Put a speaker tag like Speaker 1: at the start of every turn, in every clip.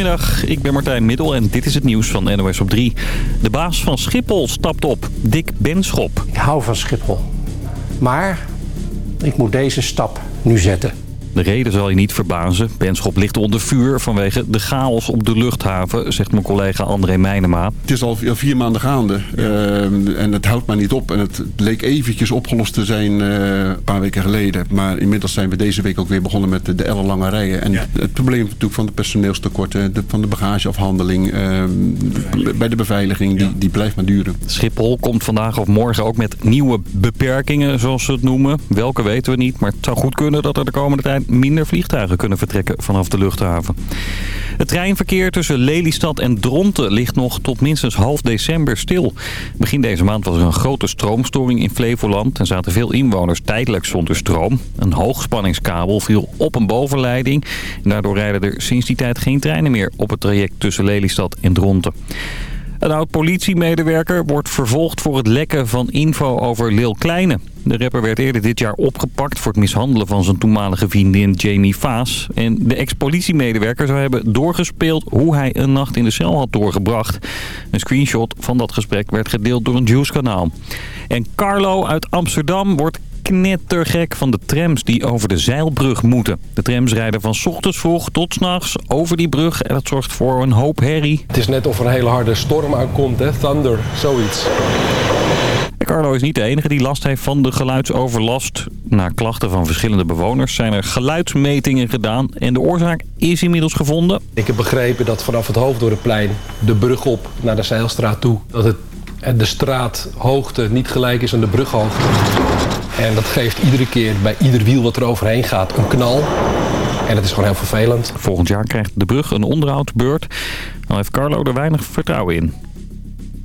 Speaker 1: Goedemiddag, ik ben Martijn Middel en dit is het nieuws van NOS op 3. De baas van Schiphol stapt op, Dick Benschop.
Speaker 2: Ik hou van Schiphol. Maar ik moet deze stap nu zetten.
Speaker 1: De reden zal je niet verbazen. Benschop ligt onder vuur vanwege de chaos op de luchthaven, zegt mijn collega André Meijnema.
Speaker 3: Het is al vier maanden gaande uh, en het houdt maar niet op. En het leek eventjes opgelost te zijn uh, een paar weken geleden. Maar inmiddels zijn we deze week ook weer begonnen met de, de ellenlange rijen. En ja. het probleem natuurlijk van de personeelstekorten, de, van de bagageafhandeling, uh, bij de beveiliging, die, die blijft maar duren.
Speaker 1: Schiphol komt vandaag of morgen ook met nieuwe beperkingen, zoals ze het noemen. Welke weten we niet, maar het zou goed kunnen dat er de komende tijd minder vliegtuigen kunnen vertrekken vanaf de luchthaven. Het treinverkeer tussen Lelystad en Dronten ligt nog tot minstens half december stil. Begin deze maand was er een grote stroomstoring in Flevoland en zaten veel inwoners tijdelijk zonder stroom. Een hoogspanningskabel viel op een bovenleiding. En daardoor rijden er sinds die tijd geen treinen meer op het traject tussen Lelystad en Dronten. Een oud-politiemedewerker wordt vervolgd voor het lekken van info over Lil Kleine. De rapper werd eerder dit jaar opgepakt voor het mishandelen van zijn toenmalige vriendin Jamie Vaas. En de ex-politiemedewerker zou hebben doorgespeeld hoe hij een nacht in de cel had doorgebracht. Een screenshot van dat gesprek werd gedeeld door een Juice-kanaal. En Carlo uit Amsterdam wordt knettergek van de trams die over de zeilbrug moeten. De trams rijden van ochtends vroeg tot s'nachts over die brug en dat zorgt voor een hoop herrie.
Speaker 4: Het is net of er een hele harde storm aankomt, hè? Thunder, zoiets.
Speaker 1: Carlo is niet de enige die last heeft van de geluidsoverlast. Na klachten van verschillende bewoners zijn er geluidsmetingen gedaan en de oorzaak is inmiddels gevonden.
Speaker 4: Ik heb begrepen dat vanaf het Hoofddorpplein de brug op naar de Zeilstraat toe... dat het, de straathoogte niet gelijk is aan de brughoogte. En dat geeft iedere keer bij ieder wiel wat er overheen gaat een knal. En dat is gewoon heel vervelend.
Speaker 1: Volgend jaar krijgt de brug een onderhoudsbeurt. Dan heeft Carlo er weinig vertrouwen in.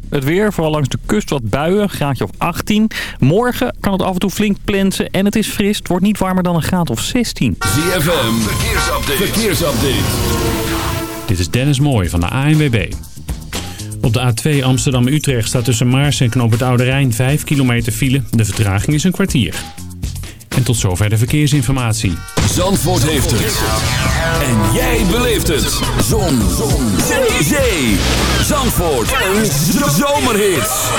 Speaker 1: Het weer, vooral langs de kust wat buien, graadje of 18. Morgen kan het af en toe flink plensen en het is fris. Het wordt niet warmer dan een graad of 16.
Speaker 5: ZFM, verkeersupdate. verkeersupdate.
Speaker 6: Dit is Dennis Mooij van de ANWB. Op de A2 Amsterdam-Utrecht staat tussen Maars en Knoop het Oude Rijn 5 kilometer file. De vertraging is een kwartier. En tot zover de verkeersinformatie.
Speaker 5: Zandvoort heeft het. En jij beleeft het. Zon. Zon. Zee. Zandvoort. Een zomerhit.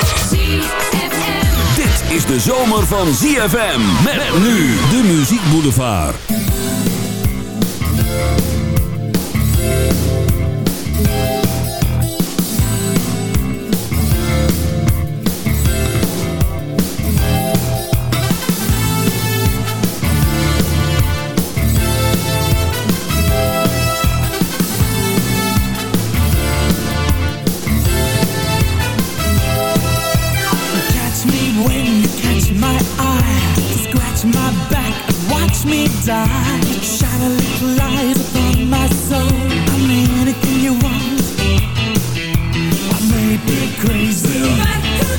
Speaker 5: Dit is de zomer van ZFM. Met nu de Muziek Boulevard.
Speaker 7: Crazy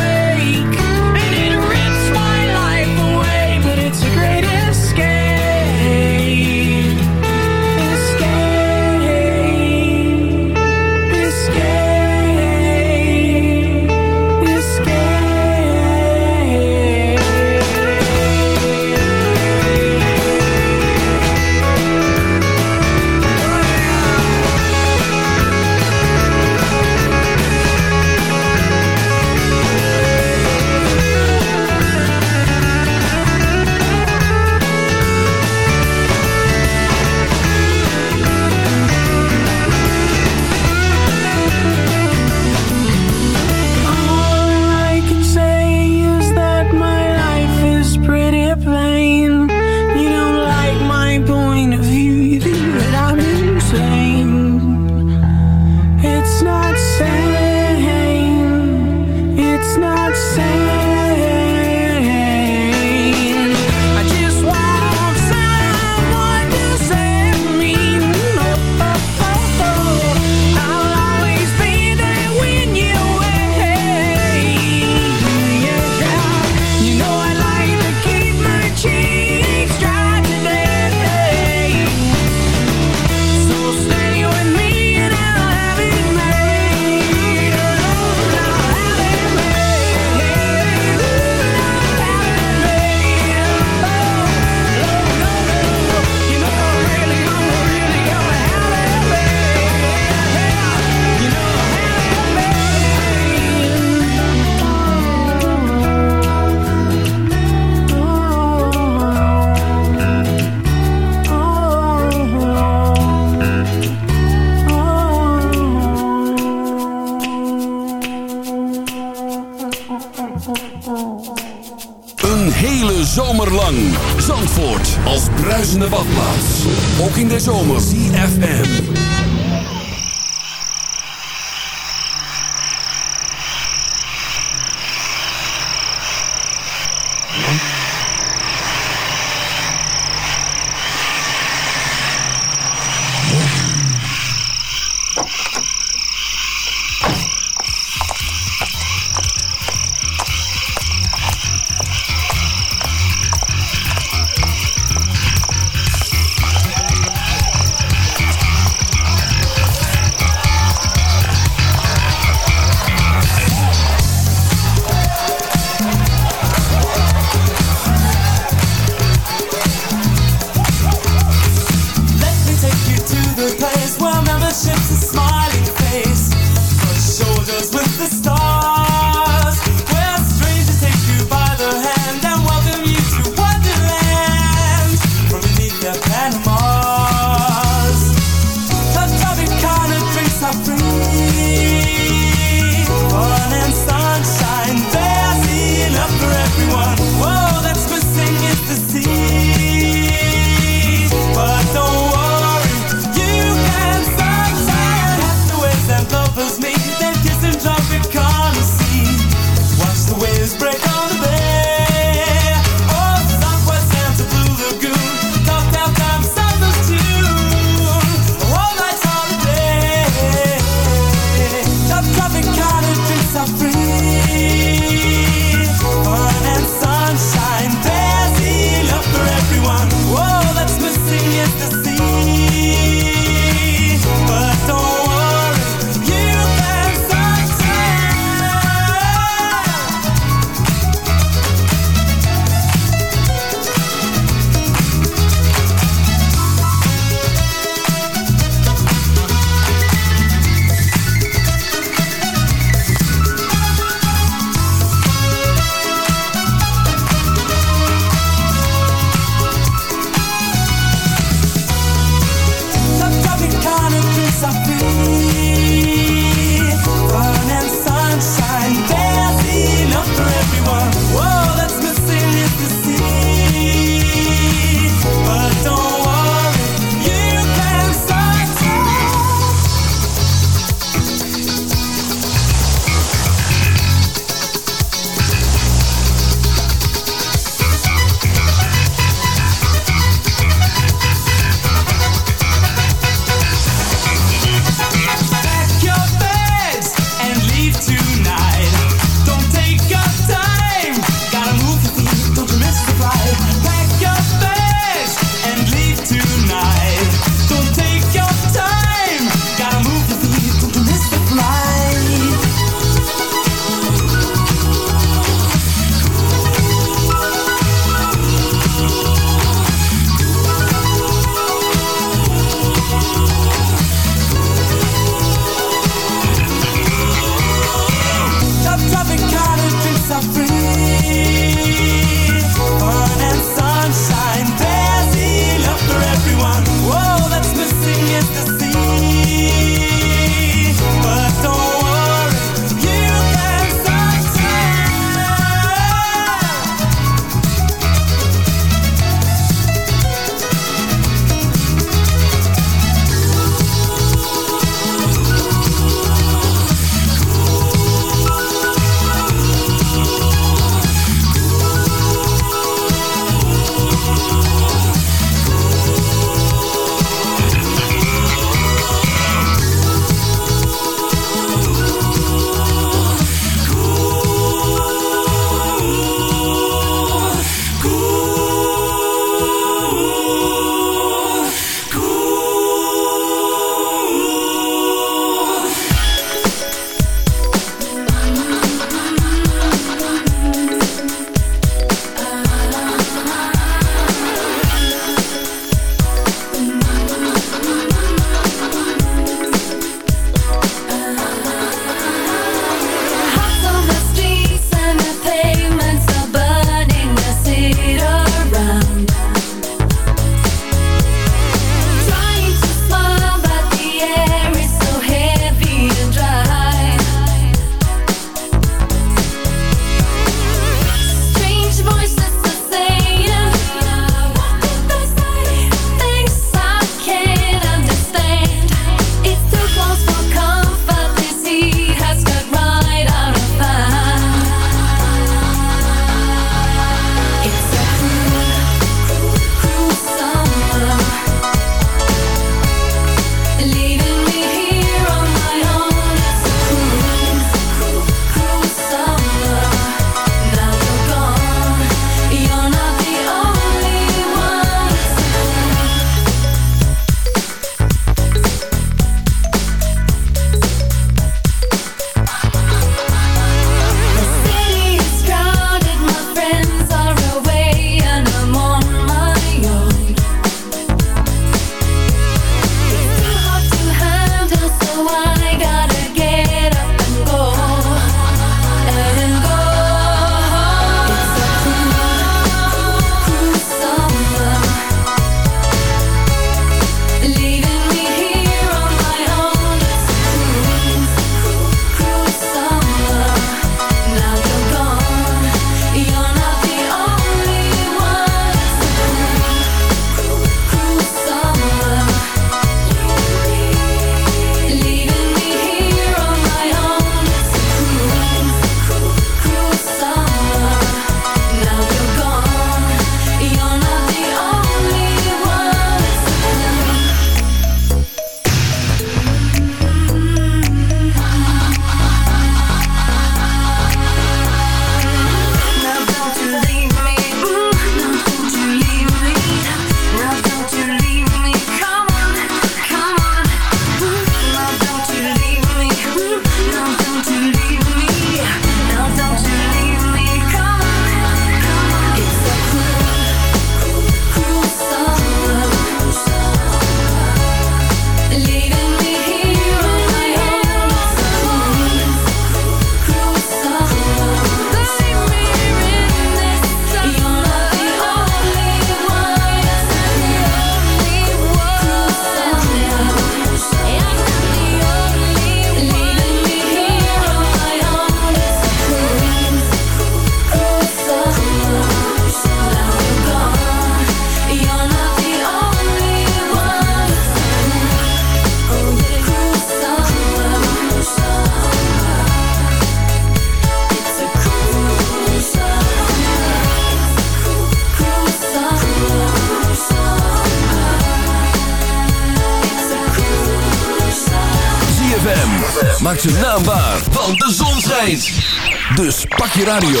Speaker 5: je radio.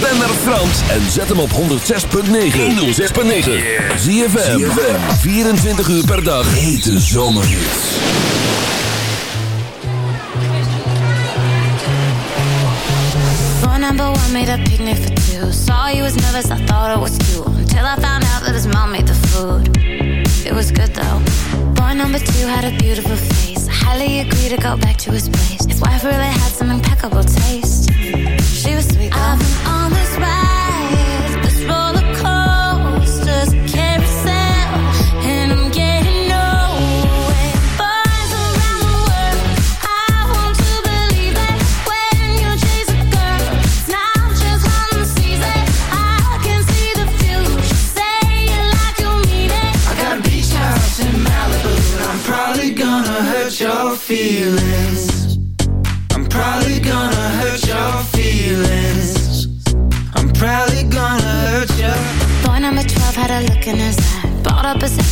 Speaker 5: Ben naar Frans en zet hem op 106.9. 106.9. Zie je 24 uur per dag. Hete zomerhits.
Speaker 8: Number one made a picnic for two Saw you was nervous, I thought it was two. Until I found out that his mom made the food It was good though Boy number two had a beautiful face I highly agreed to go back to his place His wife really had some impeccable taste I've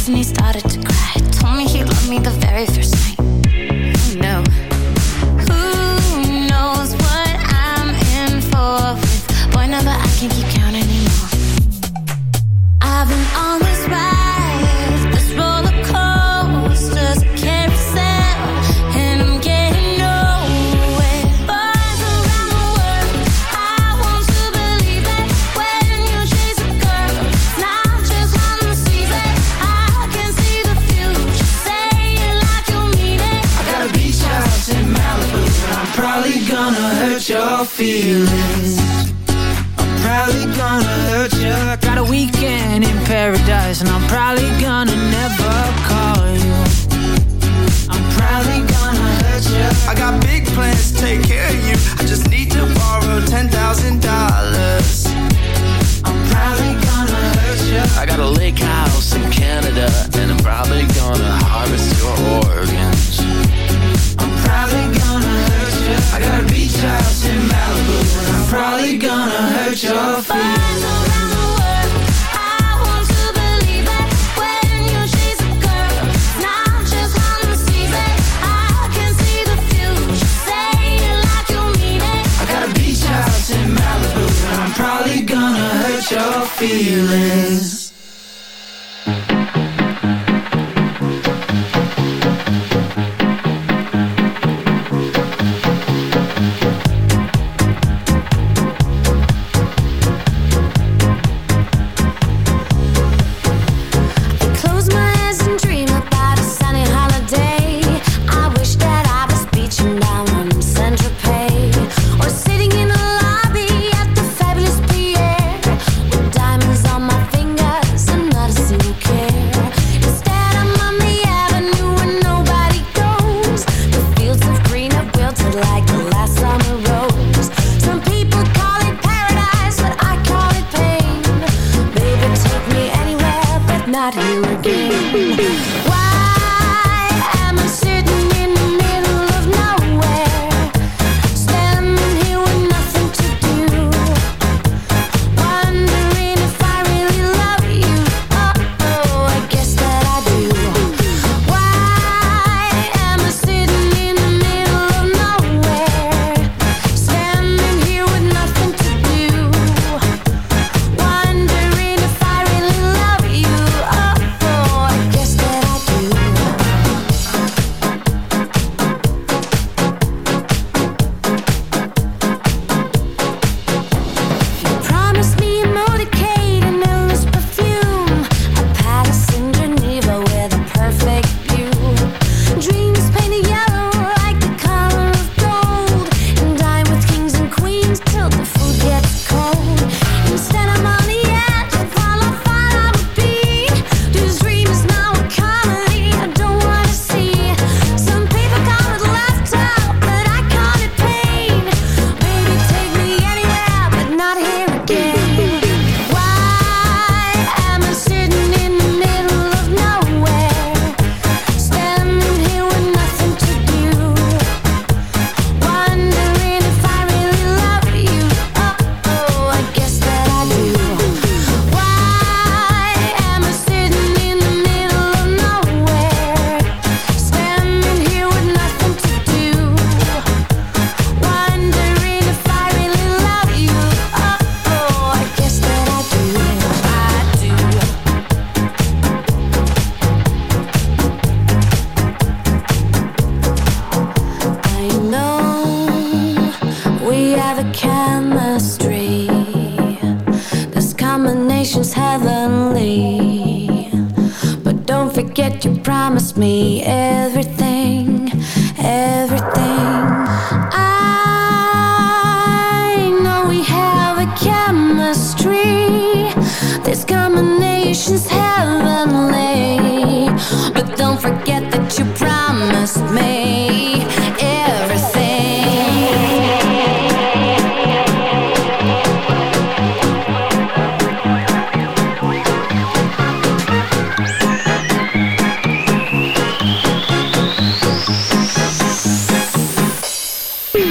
Speaker 8: and he started to cry. Told me he loved me the very first night. you.
Speaker 7: feelings.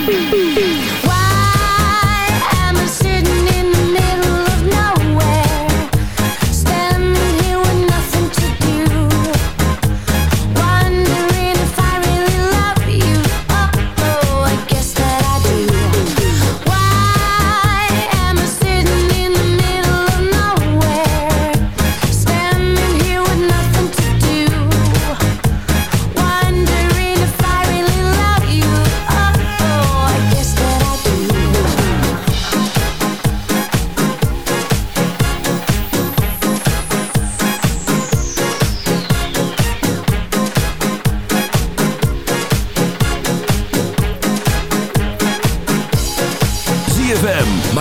Speaker 9: Beep,
Speaker 8: beep, beep.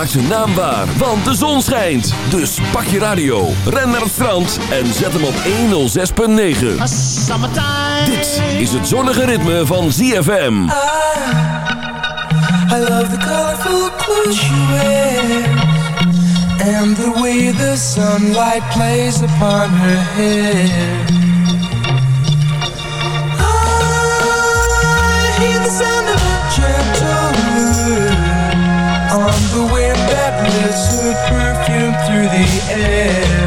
Speaker 8: zijn naam waar, want de zon schijnt. Dus pak je radio, ren naar het strand en zet hem op 106.9. Dit is het zonnige ritme van ZFM.
Speaker 10: I, ah, I love the colorful clothes you wear. And the way the sunlight plays upon her hair. through the air.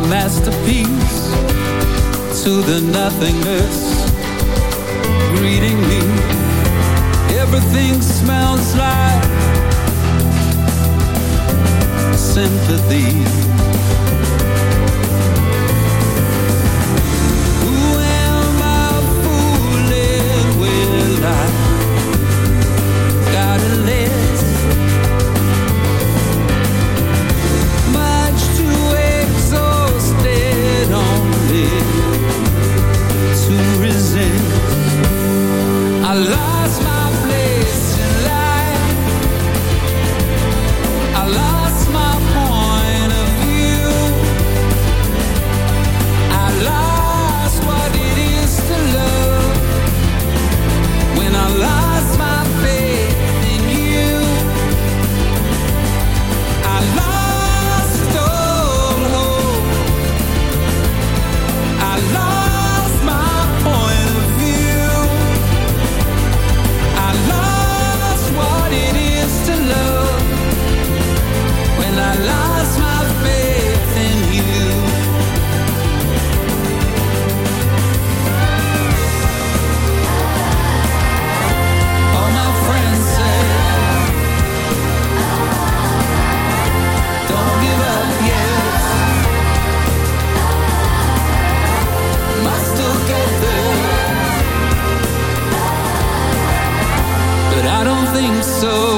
Speaker 11: my masterpiece to the nothingness greeting me. Everything smells like sympathy so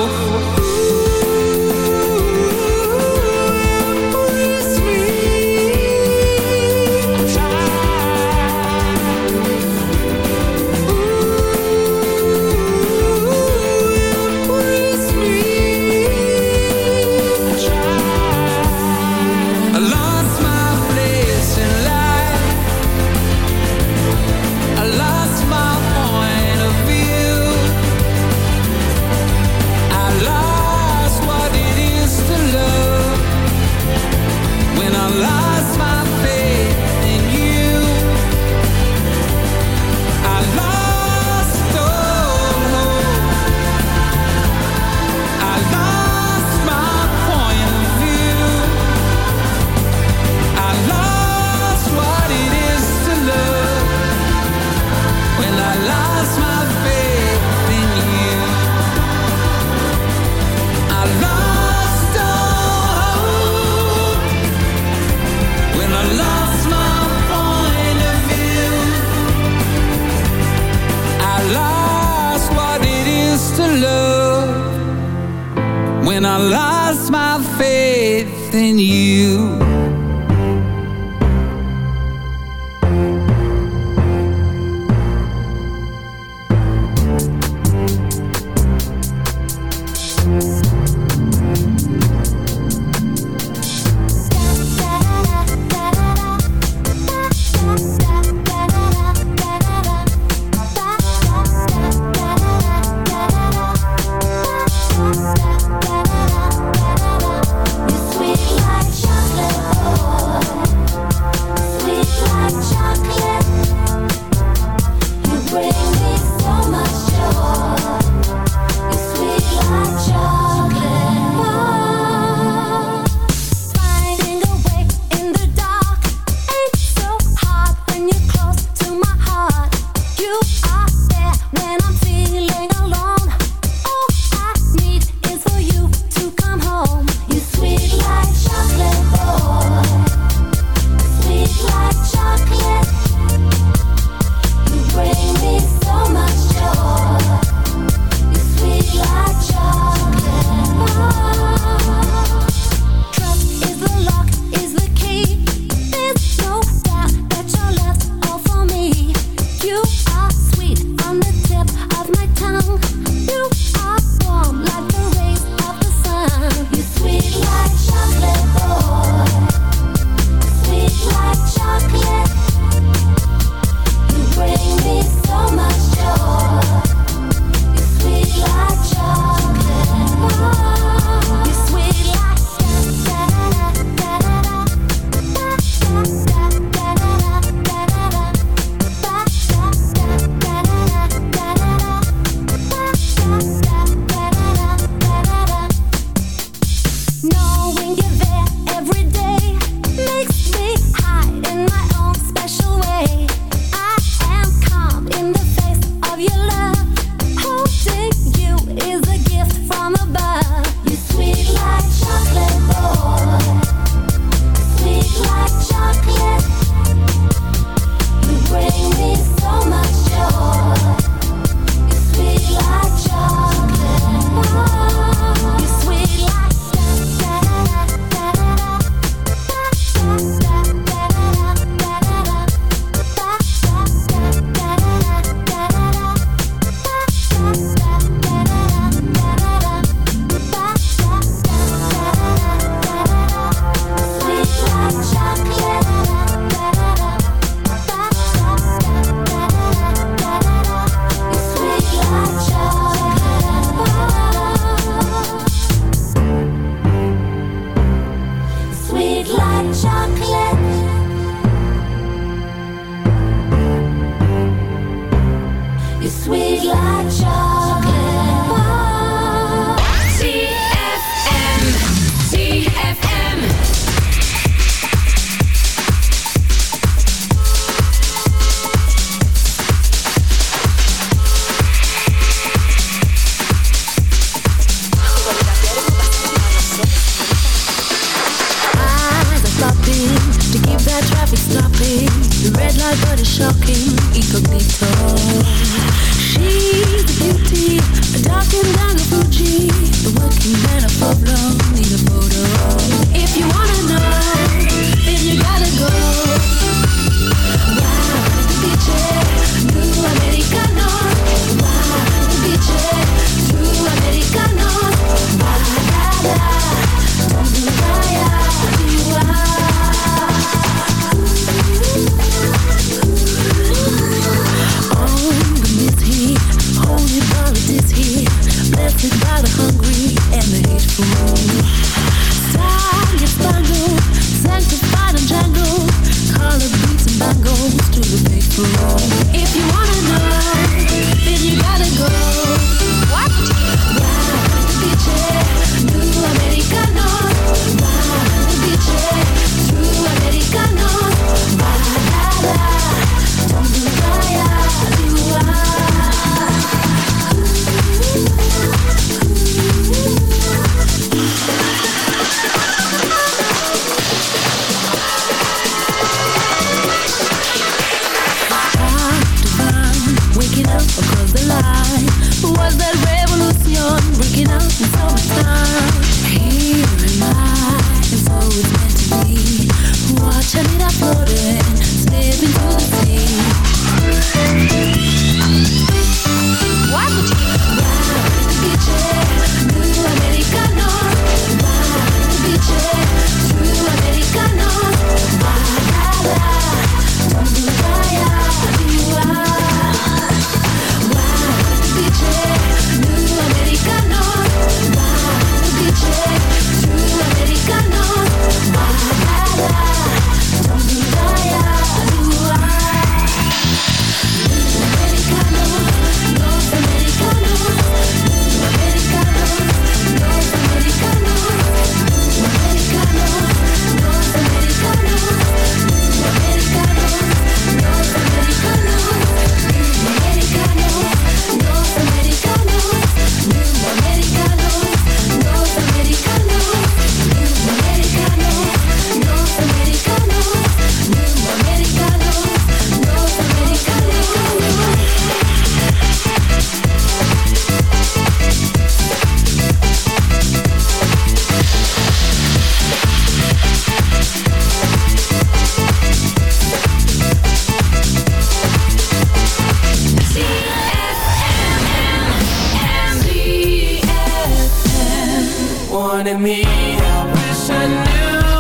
Speaker 12: wanted me. I wish I knew.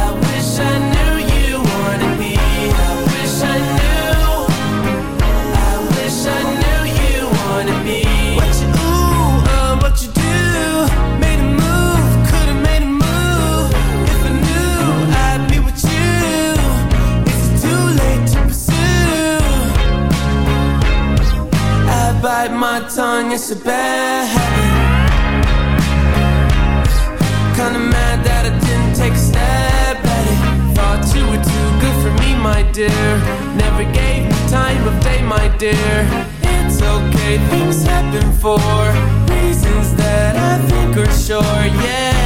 Speaker 12: I wish I knew you wanted me. I wish I knew. I wish I knew you wanted me. What you um, what you do? Made a move, could've made a move. If I knew I'd be with you. It's too late to pursue. I bite my tongue, it's a bad habit dear. Never gave me time of day, my dear. It's okay, things happen for reasons that I think are sure, yeah.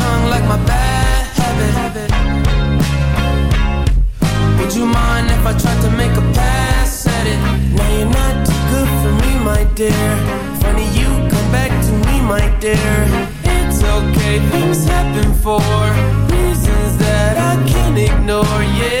Speaker 12: dear. Funny you come back to me, my dear. It's okay, things happen for reasons that I can't ignore. Yeah.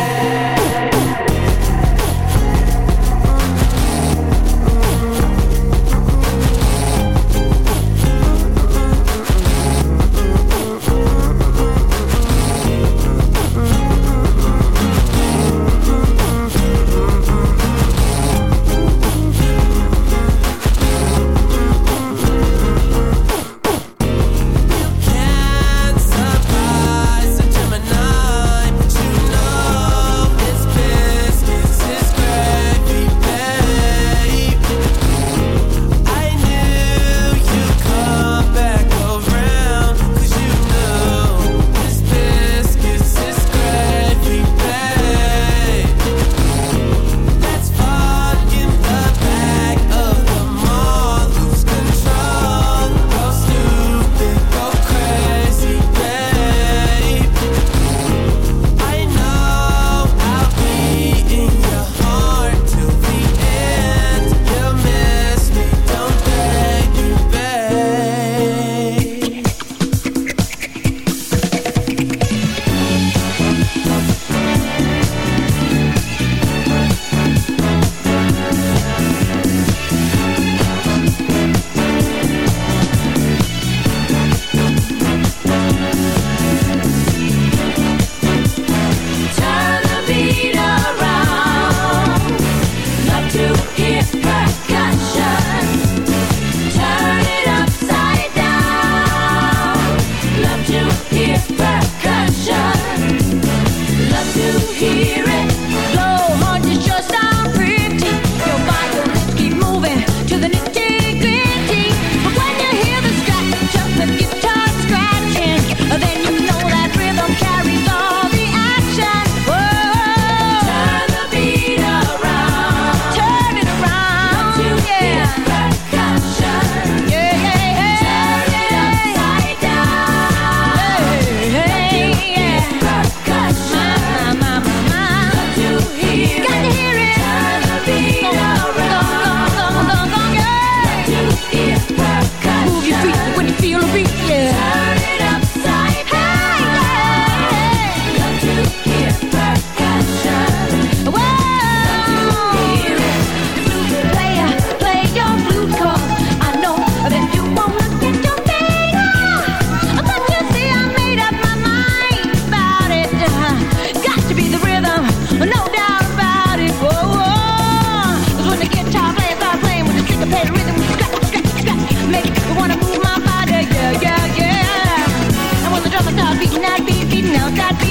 Speaker 5: got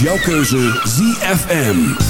Speaker 5: is jouw keuze ZFM.